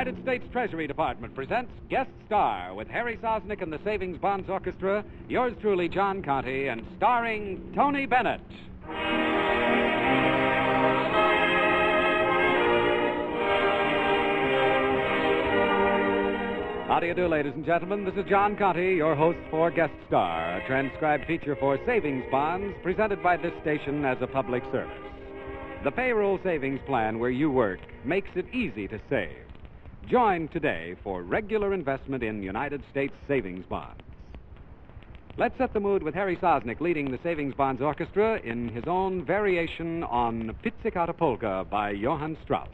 United States Treasury Department presents Guest Star with Harry Sosnik and the Savings Bonds Orchestra, yours truly, John Conte, and starring Tony Bennett. How do you do, ladies and gentlemen? This is John Conte, your host for Guest Star, a transcribed feature for savings bonds presented by this station as a public service. The payroll savings plan where you work makes it easy to save. Join today for regular investment in United States savings bonds. Let's set the mood with Harry Sosnik leading the Savings Bonds Orchestra in his own variation on Pizzicato Polka by Johann Strauss.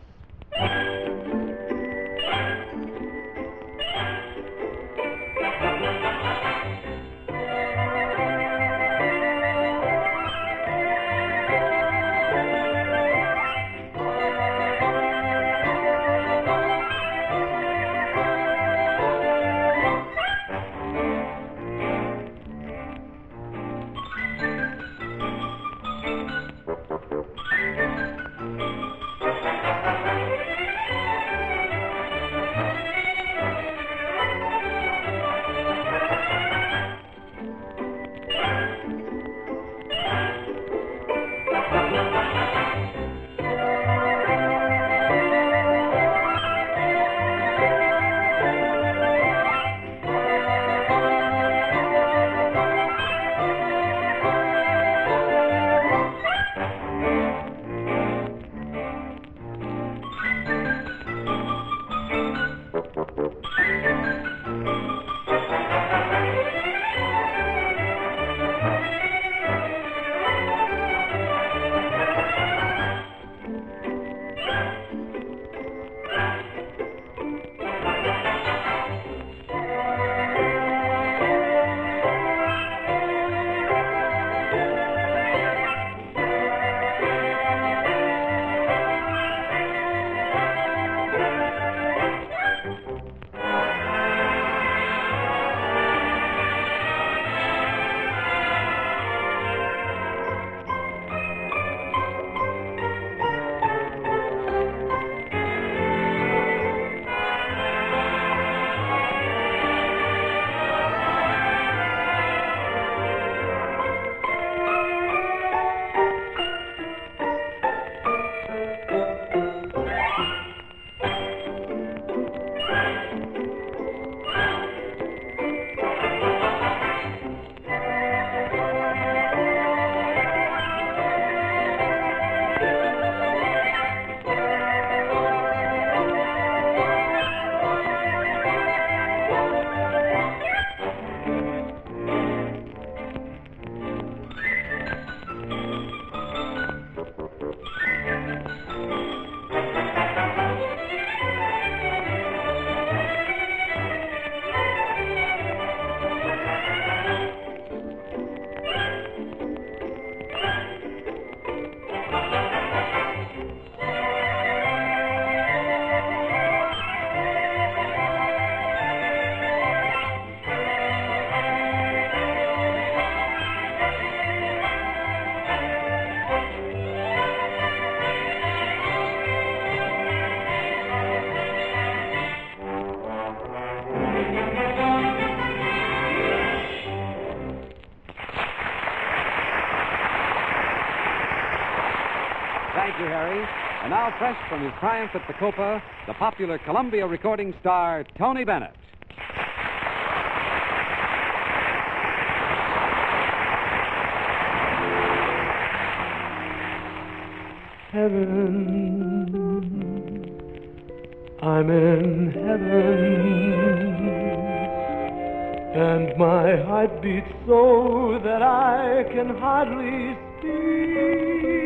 Thank you, Harry. And now, fresh from his triumph at the Copa, the popular Columbia recording star, Tony Bennett. Heaven, I'm in heaven, and my heart beats so that I can hardly speak,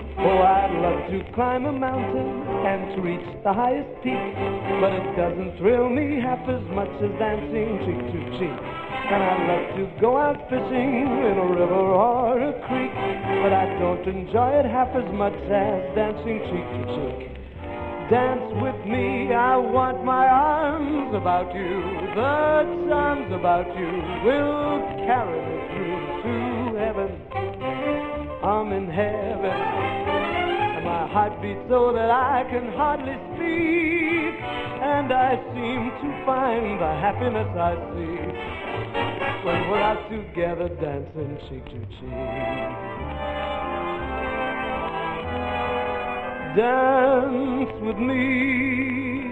Oh, I'd love to climb a mountain and to reach the highest peak, but it doesn't thrill me half as much as dancing cheek to cheek. And I'd love to go out fishing in a river or a creek, but I don't enjoy it half as much as dancing cheek to cheek. Dance with me, I want my arms about you. The charms about you will carry me through to heaven. I'm in heaven heart beats so that I can hardly speak, and I seem to find the happiness I seek when we're out together dancing cheek to cheek. Dance with me.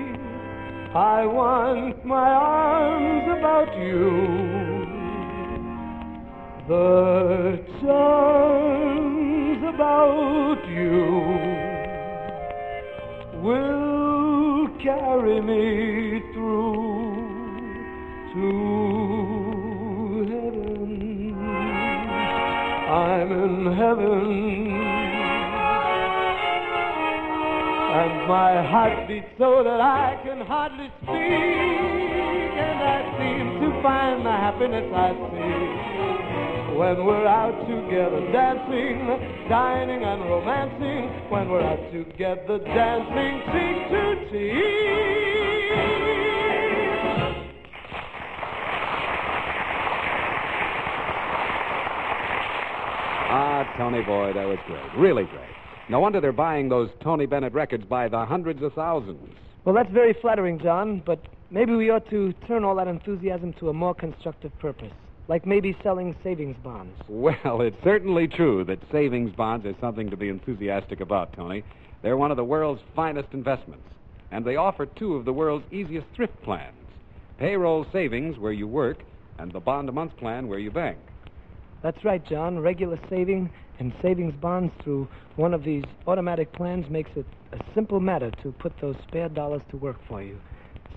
I want my arms about you. The charms about will carry me through to heaven. I'm in heaven. And my heart beats so that I can hardly speak, and I seem to find the happiness I see when we're out together dancing, dining and romancing, when we're out together dancing cheek to cheek. Ah, Tony boy, that was great. Really great. No wonder they're buying those Tony Bennett records by the hundreds of thousands. Well, that's very flattering, John, but maybe we ought to turn all that enthusiasm to a more constructive purpose like maybe selling savings bonds. Well, it's certainly true that savings bonds are something to be enthusiastic about, Tony. They're one of the world's finest investments, and they offer two of the world's easiest thrift plans payroll savings where you work, and the bond a month plan where you bank. That's right, John. Regular saving and savings bonds through one of these automatic plans makes it a simple matter to put those spare dollars to work for you.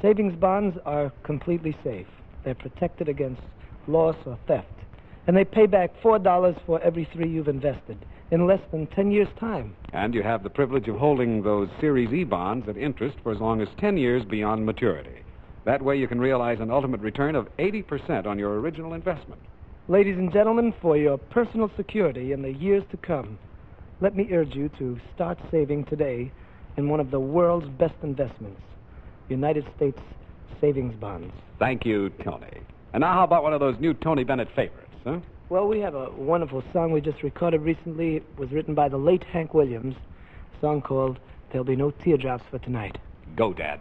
Savings bonds are completely safe. They're protected against loss, or theft. And they pay back $4 for every three you've invested in less than 10 years' time. And you have the privilege of holding those Series E bonds at interest for as long as 10 years beyond maturity. That way you can realize an ultimate return of 80% on your original investment. Ladies and gentlemen, for your personal security in the years to come, let me urge you to start saving today in one of the world's best investments United States savings bonds. Thank you, Tony. And now, how about one of those new Tony Bennett favorites, huh? Well, we have a wonderful song we just recorded recently. It was written by the late Hank Williams, a song called There'll Be No Teardrops for Tonight. Go, Dad.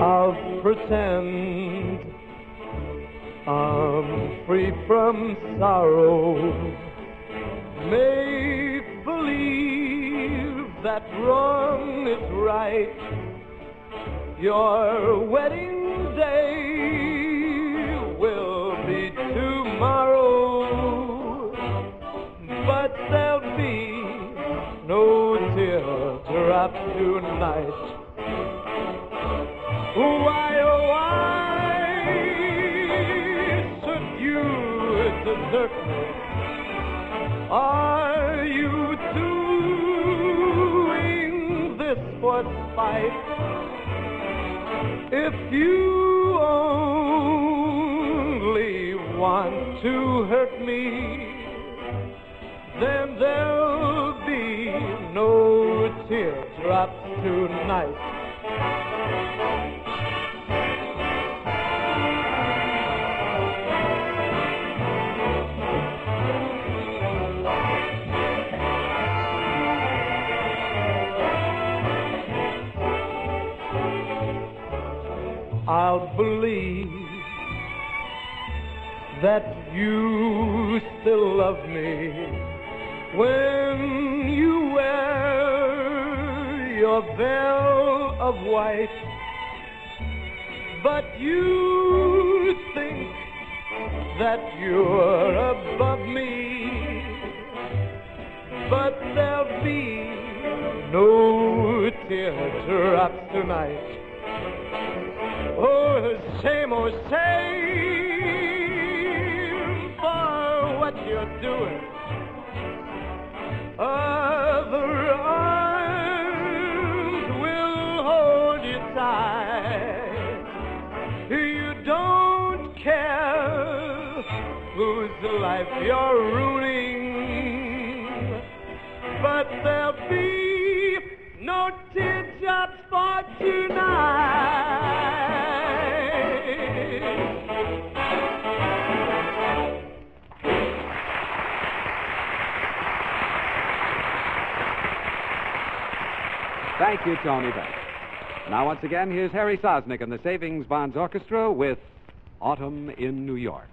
I'll pretend I'm free from sorrow. Make that wrong is right. Your wedding day will be tomorrow, but there'll be no teardrop tonight. You only want to hurt me, then there'll be no teardrops tonight. I'll believe that you still love me when you wear your veil of white. But you think that you're above me, but there'll be no teardrops tonight. Oh, shame, oh, shame for what you're doing. Other arms will hold you tight. You don't care whose life you're ruining, but there'll be Thank you, Tony. Now, once again, here's Harry Sosnik and the Savings Bonds Orchestra with Autumn in New York.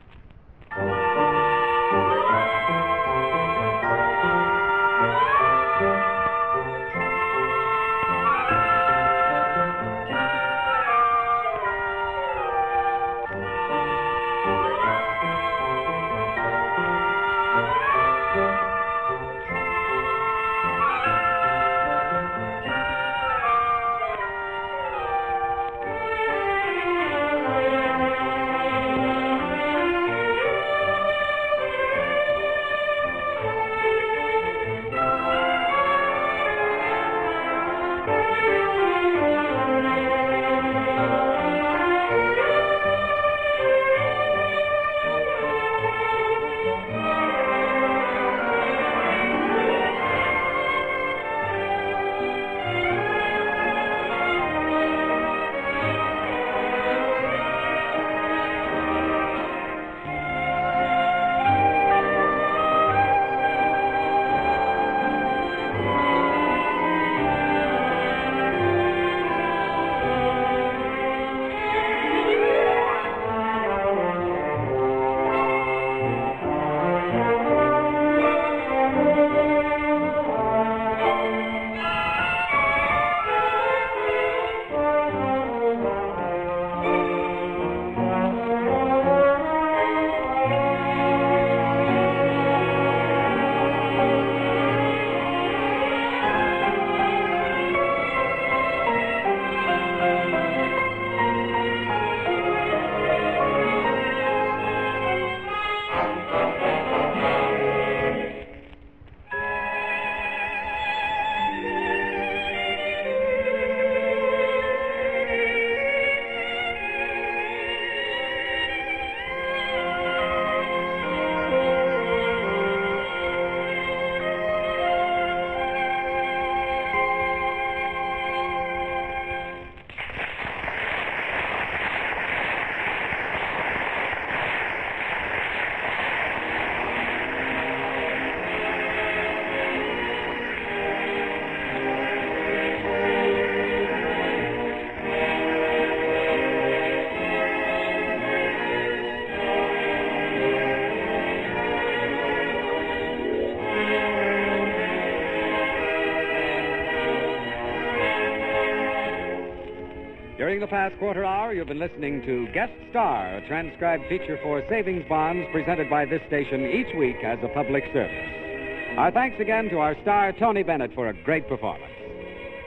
Past quarter hour, you've been listening to Guest Star, a transcribed feature for savings bonds presented by this station each week as a public service. Our thanks again to our star, Tony Bennett, for a great performance.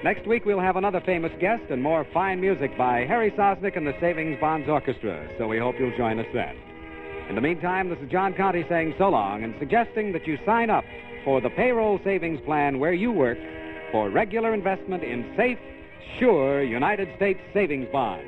Next week, we'll have another famous guest and more fine music by Harry Sosnik and the Savings Bonds Orchestra, so we hope you'll join us then. In the meantime, this is John Conte saying so long and suggesting that you sign up for the payroll savings plan where you work for regular investment in safe, sure United States savings bond.